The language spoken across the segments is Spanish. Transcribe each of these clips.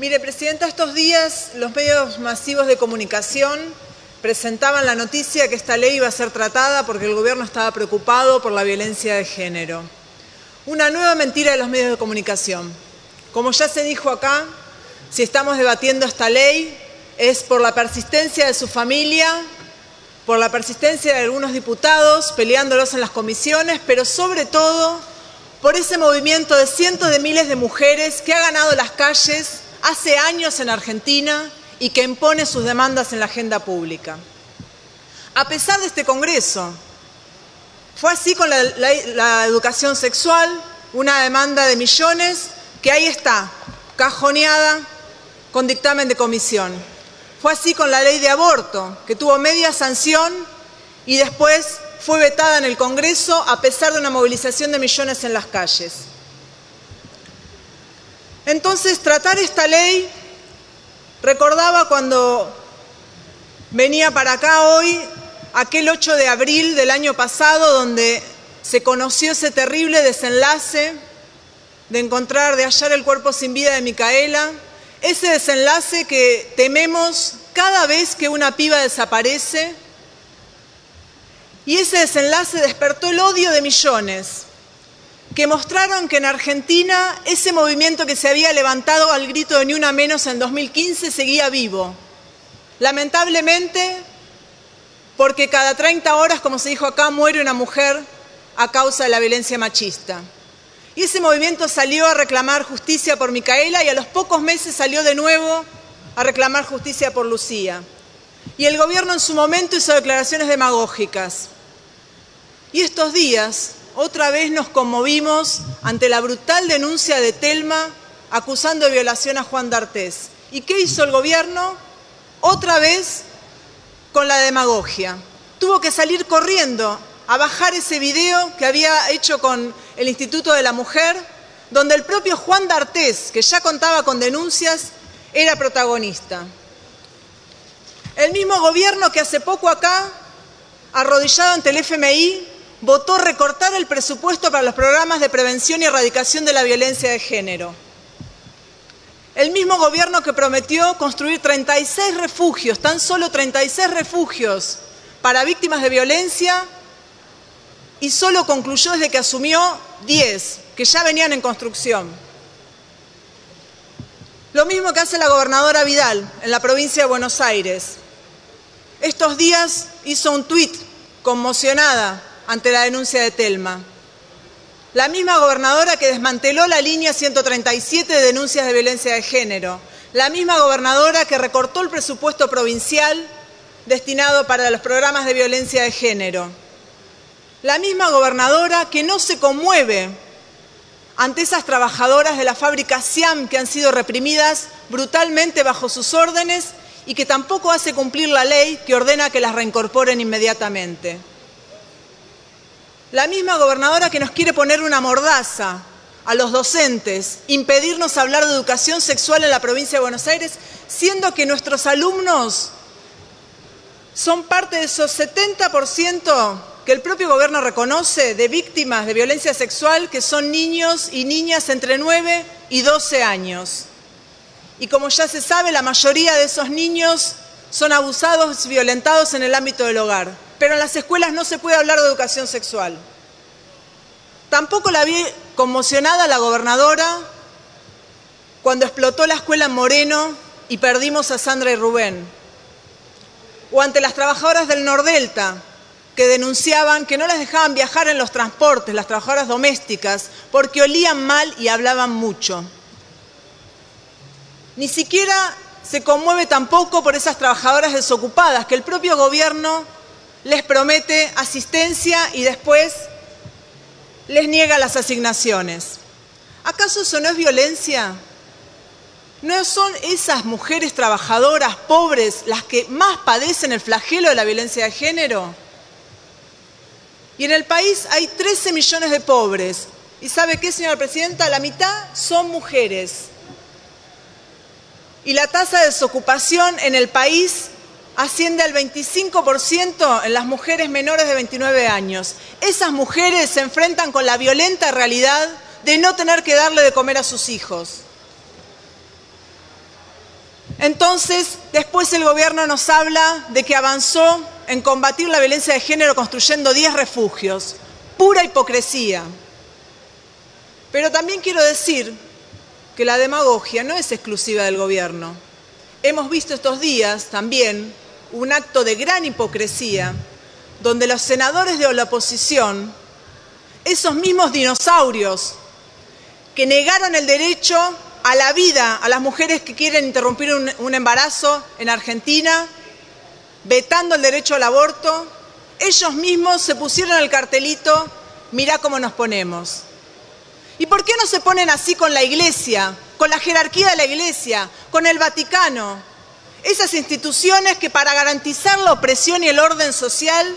Mire, Presidenta, estos días los medios masivos de comunicación presentaban la noticia que esta ley iba a ser tratada porque el gobierno estaba preocupado por la violencia de género. Una nueva mentira de los medios de comunicación. Como ya se dijo acá, si estamos debatiendo esta ley es por la persistencia de su familia, por la persistencia de algunos diputados peleándolos en las comisiones, pero sobre todo por ese movimiento de cientos de miles de mujeres que ha ganado las calles hace años en Argentina y que impone sus demandas en la agenda pública. A pesar de este Congreso, fue así con la, educación sexual, una demanda de millones que ahí está, cajoneada con dictamen de comisión. Fue así con la ley de aborto, que tuvo media sanción y después fue vetada en el Congreso a pesar de una movilización de millones en las calles. Entonces, tratar esta ley, recordaba cuando venía para acá hoy, aquel 8 de abril del año pasado, donde se conoció ese terrible desenlace de encontrar, de hallar el cuerpo sin vida de Micaela, ese desenlace que tememos cada vez que una piba desaparece, y ese desenlace despertó el odio de millones que mostraron que en Argentina ese movimiento que se había levantado al grito de ni una menos en 2015 seguía vivo. Lamentablemente, porque cada 30 horas, como se dijo acá, muere una mujer a causa de la violencia machista. Y ese movimiento salió a reclamar justicia por Micaela y a los pocos meses salió de nuevo a reclamar justicia por Lucía. Y el gobierno en su momento hizo declaraciones demagógicas. Y estos días, otra vez nos conmovimos ante la brutal denuncia de Telma acusando de violación a Juan D'Artés. ¿Y qué hizo el gobierno? Otra vez con la demagogia. Tuvo que salir corriendo a bajar ese video que había hecho con el Instituto de la Mujer, donde el propio Juan D'Artés, que ya contaba con denuncias, era protagonista. El mismo gobierno que hace poco acá, arrodillado ante el FMI, votó recortar el presupuesto para los programas de prevención y erradicación de la violencia de género. El mismo gobierno que prometió construir 36 refugios, tan solo 36 refugios para víctimas de violencia, y solo concluyó desde que asumió 10, que ya venían en construcción. Lo mismo que hace la gobernadora Vidal en la provincia de Buenos Aires. Estos días hizo un tuit conmocionada ante la denuncia de Telma. La misma gobernadora que desmanteló la línea 137 de denuncias de violencia de género. La misma gobernadora que recortó el presupuesto provincial destinado para los programas de violencia de género. La misma gobernadora que no se conmueve ante esas trabajadoras de la fábrica Siam que han sido reprimidas brutalmente bajo sus órdenes y que tampoco hace cumplir la ley que ordena que las reincorporen inmediatamente. La misma gobernadora que nos quiere poner una mordaza a los docentes, impedirnos hablar de educación sexual en la provincia de Buenos Aires, siendo que nuestros alumnos son parte de esos 70% que el propio gobierno reconoce de víctimas de violencia sexual, que son niños y niñas entre 9 y 12 años. Y como ya se sabe, la mayoría de esos niños son abusados y violentados en el ámbito del hogar pero en las escuelas no se puede hablar de educación sexual. Tampoco la vi conmocionada la gobernadora cuando explotó la escuela en Moreno y perdimos a Sandra y Rubén. O ante las trabajadoras del Nordelta que denunciaban que no las dejaban viajar en los transportes, las trabajadoras domésticas, porque olían mal y hablaban mucho. Ni siquiera se conmueve tampoco por esas trabajadoras desocupadas que el propio gobierno les promete asistencia y después les niega las asignaciones. ¿Acaso eso no es violencia? ¿No son esas mujeres trabajadoras pobres las que más padecen el flagelo de la violencia de género? Y en el país hay 13 millones de pobres. ¿Y sabe qué, señora presidenta? La mitad son mujeres. Y la tasa de desocupación en el país asciende al 25% en las mujeres menores de 29 años. Esas mujeres se enfrentan con la violenta realidad de no tener que darle de comer a sus hijos. Entonces, después el gobierno nos habla de que avanzó en combatir la violencia de género construyendo 10 refugios. Pura hipocresía. Pero también quiero decir que la demagogia no es exclusiva del gobierno. Hemos visto estos días también un acto de gran hipocresía donde los senadores de la oposición, esos mismos dinosaurios que negaron el derecho a la vida a las mujeres que quieren interrumpir un, embarazo en Argentina, vetando el derecho al aborto, ellos mismos se pusieron el cartelito, mirá cómo nos ponemos. ¿Y por qué no se ponen así con la Iglesia, con la jerarquía de la Iglesia, con el Vaticano? Esas instituciones que para garantizar la opresión y el orden social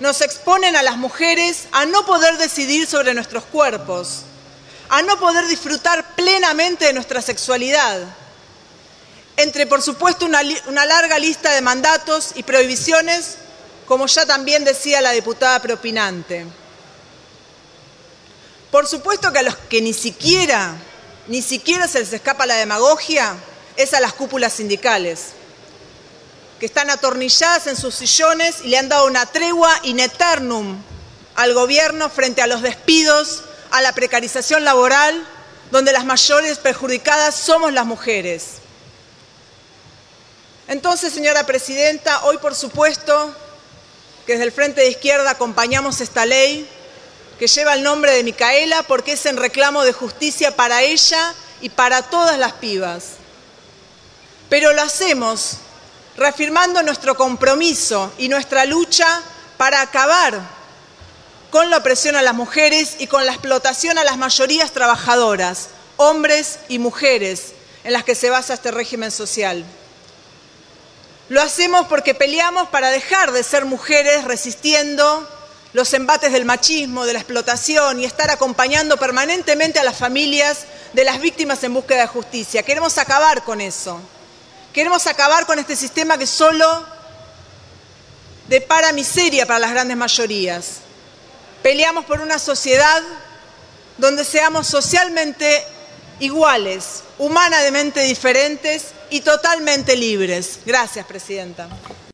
nos exponen a las mujeres a no poder decidir sobre nuestros cuerpos, a no poder disfrutar plenamente de nuestra sexualidad. Entre, por supuesto, una, larga lista de mandatos y prohibiciones, como ya también decía la diputada propinante. Por supuesto que a los que ni siquiera, ni siquiera se les escapa la demagogia es a las cúpulas sindicales, que están atornilladas en sus sillones y le han dado una tregua in eternum al gobierno frente a los despidos, a la precarización laboral, donde las mayores perjudicadas somos las mujeres. Entonces, señora presidenta, hoy por supuesto que desde el Frente de Izquierda acompañamos esta ley que lleva el nombre de Micaela porque es en reclamo de justicia para ella y para todas las pibas. Pero lo hacemos reafirmando nuestro compromiso y nuestra lucha para acabar con la opresión a las mujeres y con la explotación a las mayorías trabajadoras, hombres y mujeres, en las que se basa este régimen social. Lo hacemos porque peleamos para dejar de ser mujeres resistiendo los embates del machismo, de la explotación y estar acompañando permanentemente a las familias de las víctimas en búsqueda de justicia. Queremos acabar con eso. Queremos acabar con este sistema que solo depara miseria para las grandes mayorías. Peleamos por una sociedad donde seamos socialmente iguales, humanamente diferentes y totalmente libres. Gracias, Presidenta.